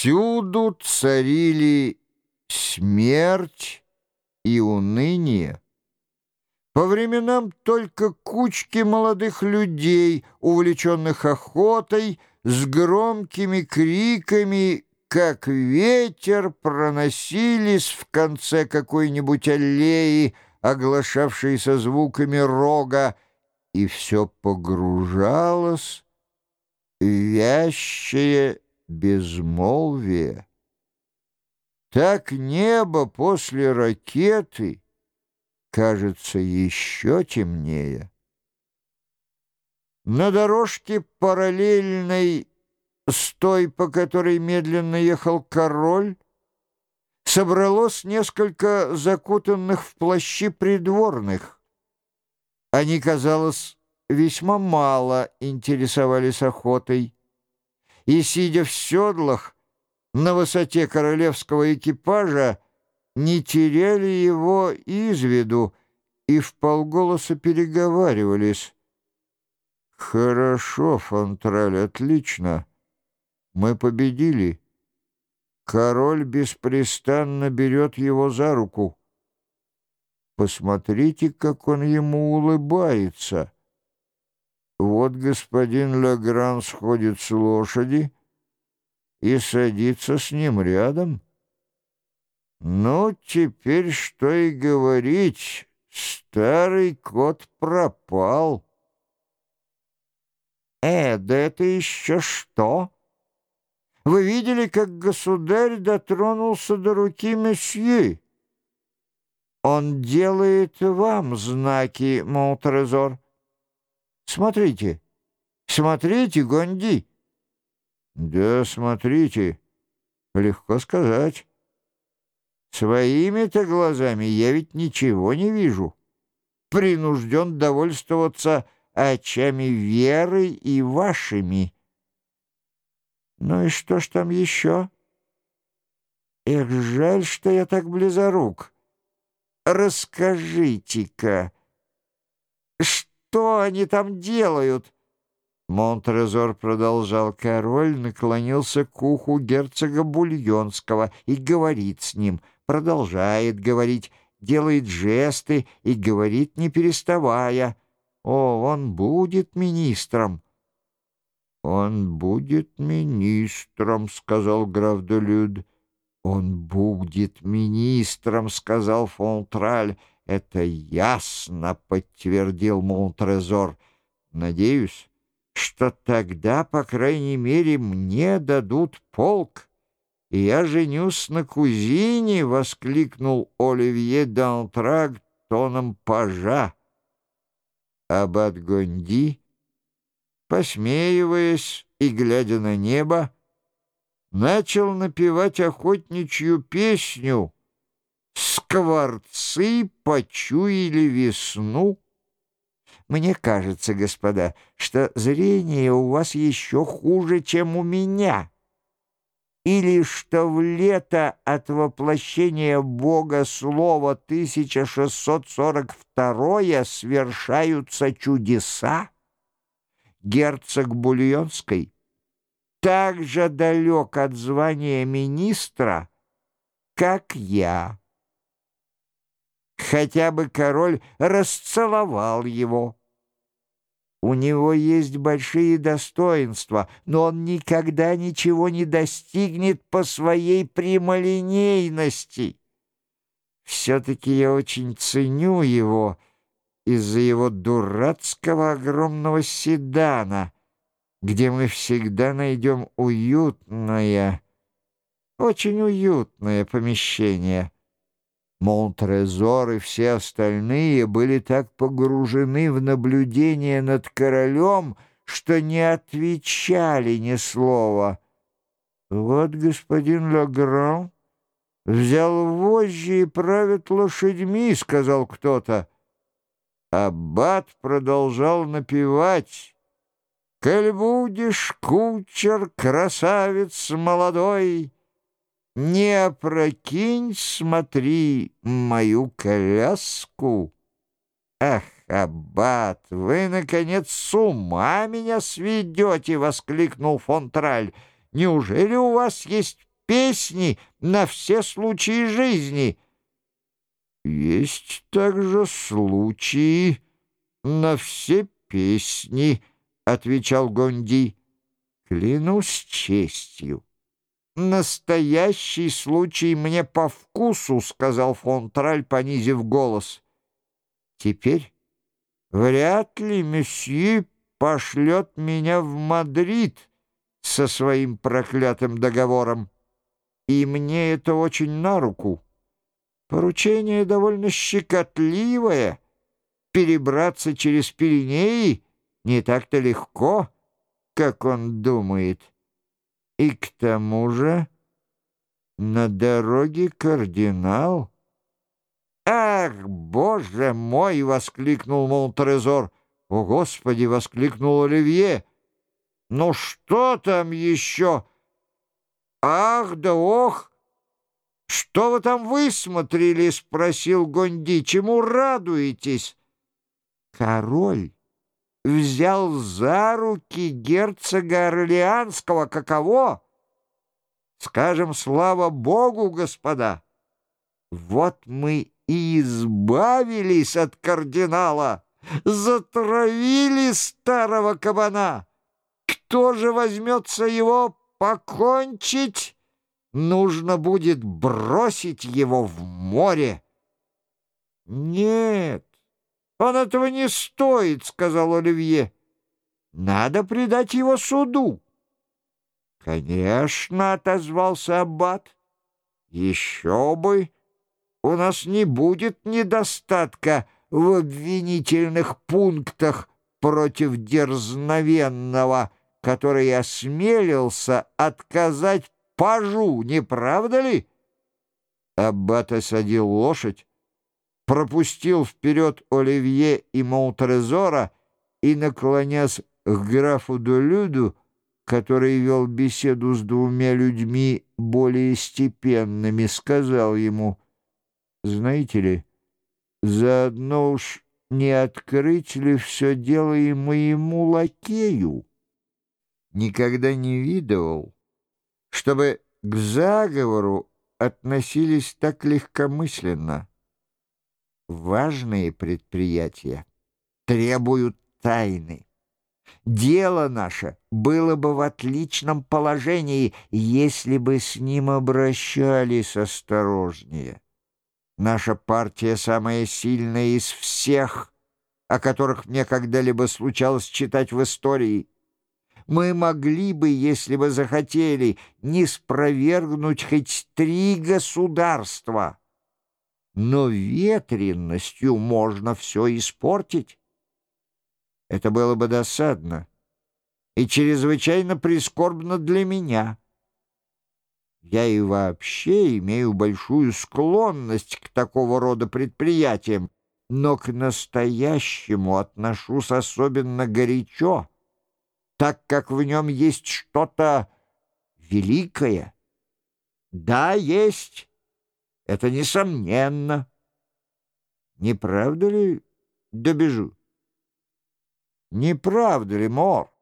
Всюду царили смерть и уныние. По временам только кучки молодых людей, увлеченных охотой, с громкими криками, как ветер, проносились в конце какой-нибудь аллеи, оглашавшейся звуками рога, и все погружалось в вящее безмолвие. Так небо после ракеты кажется еще темнее. На дорожке параллельной с той, по которой медленно ехал король, собралось несколько закутанных в плащи придворных. Они, казалось, весьма мало интересовались охотой и, сидя в седлах на высоте королевского экипажа, не теряли его из виду и в полголоса переговаривались. «Хорошо, Фонтраль, отлично. Мы победили. Король беспрестанно берет его за руку. Посмотрите, как он ему улыбается». Вот господин Лагран сходит с лошади и садится с ним рядом. Ну, теперь что и говорить, старый кот пропал. Э, да это еще что? Вы видели, как государь дотронулся до руки месье? Он делает вам знаки, Монтрезор. Смотрите, смотрите, Гонди. Да, смотрите, легко сказать. Своими-то глазами я ведь ничего не вижу. Принужден довольствоваться очами веры и вашими. Ну и что ж там еще? Эх, жаль, что я так близорук. Расскажите-ка, что что они там делают?» Монтрезор продолжал. Король наклонился к уху герцога Бульонского и говорит с ним, продолжает говорить, делает жесты и говорит, не переставая. «О, он будет министром!» «Он будет министром», — сказал граф де Люд. «Он будет министром», — сказал Фонтраль. «Это ясно», — подтвердил Монтрезор. «Надеюсь, что тогда, по крайней мере, мне дадут полк, я женюсь на кузине», — воскликнул Оливье Дантраг тоном пажа. Аббат Гонди, посмеиваясь и глядя на небо, начал напевать охотничью песню — скворцы почуяли весну. Мне кажется, господа, что зрение у вас еще хуже, чем у меня. Или что в лето от воплощения Бога слова 1642 свершаются чудеса? Герцог Бульонской так же далек от звания министра, как я хотя бы король расцеловал его. У него есть большие достоинства, но он никогда ничего не достигнет по своей прямолинейности. Все-таки я очень ценю его из-за его дурацкого огромного седана, где мы всегда найдем уютное, очень уютное помещение. Монтрезор и все остальные были так погружены в наблюдение над королем, что не отвечали ни слова. «Вот господин Лагран взял вожжи и правит лошадьми», — сказал кто-то. Аббат продолжал напевать. «Коль будешь, кучер, красавец молодой!» Не опрокинь, смотри, мою коляску. Ах, аббат, вы, наконец, с ума меня сведете, — воскликнул Фонтраль. Неужели у вас есть песни на все случаи жизни. Есть также случаи на все песни, — отвечал Гонди. Клянусь честью. «Настоящий случай мне по вкусу», — сказал фон Траль, понизив голос. «Теперь вряд ли месье пошлет меня в Мадрид со своим проклятым договором, и мне это очень на руку. Поручение довольно щекотливое. Перебраться через Пиренеи не так-то легко, как он думает». И к тому же на дороге кардинал. «Ах, боже мой!» — воскликнул Монтрезор. «О, Господи!» — воскликнул Оливье. «Ну что там еще?» «Ах да ох! Что вы там высмотрели?» — спросил Гонди. «Чему радуетесь?» «Король!» Взял за руки герцога Орлеанского. Каково? Скажем, слава Богу, господа! Вот мы и избавились от кардинала, затравили старого кабана. Кто же возьмется его покончить? Нужно будет бросить его в море. Нет, «Он этого не стоит», — сказал Оливье. «Надо предать его суду». «Конечно», — отозвался Аббат. «Еще бы! У нас не будет недостатка в обвинительных пунктах против дерзновенного, который осмелился отказать пажу, не правда ли?» Аббат осадил лошадь, пропустил вперед Оливье и Монтрезора и, наклонясь к графу Долюду, который вел беседу с двумя людьми более степенными, сказал ему, «Знаете ли, заодно уж не открыть ли все дело и моему лакею? Никогда не видывал, чтобы к заговору относились так легкомысленно» важные предприятия требуют тайны. Дело наше было бы в отличном положении, если бы с ним обращались осторожнее. Наша партия самая сильная из всех, о которых мне когда-либо случалось читать в истории. Мы могли бы, если бы захотели, не спровергнуть хоть три государства — но ветренностью можно все испортить. Это было бы досадно и чрезвычайно прискорбно для меня. Я и вообще имею большую склонность к такого рода предприятиям, но к настоящему отношусь особенно горячо, так как в нем есть что-то великое. Да, есть это несомненно. Не правда ли, добежу? Не правда ли, Мор?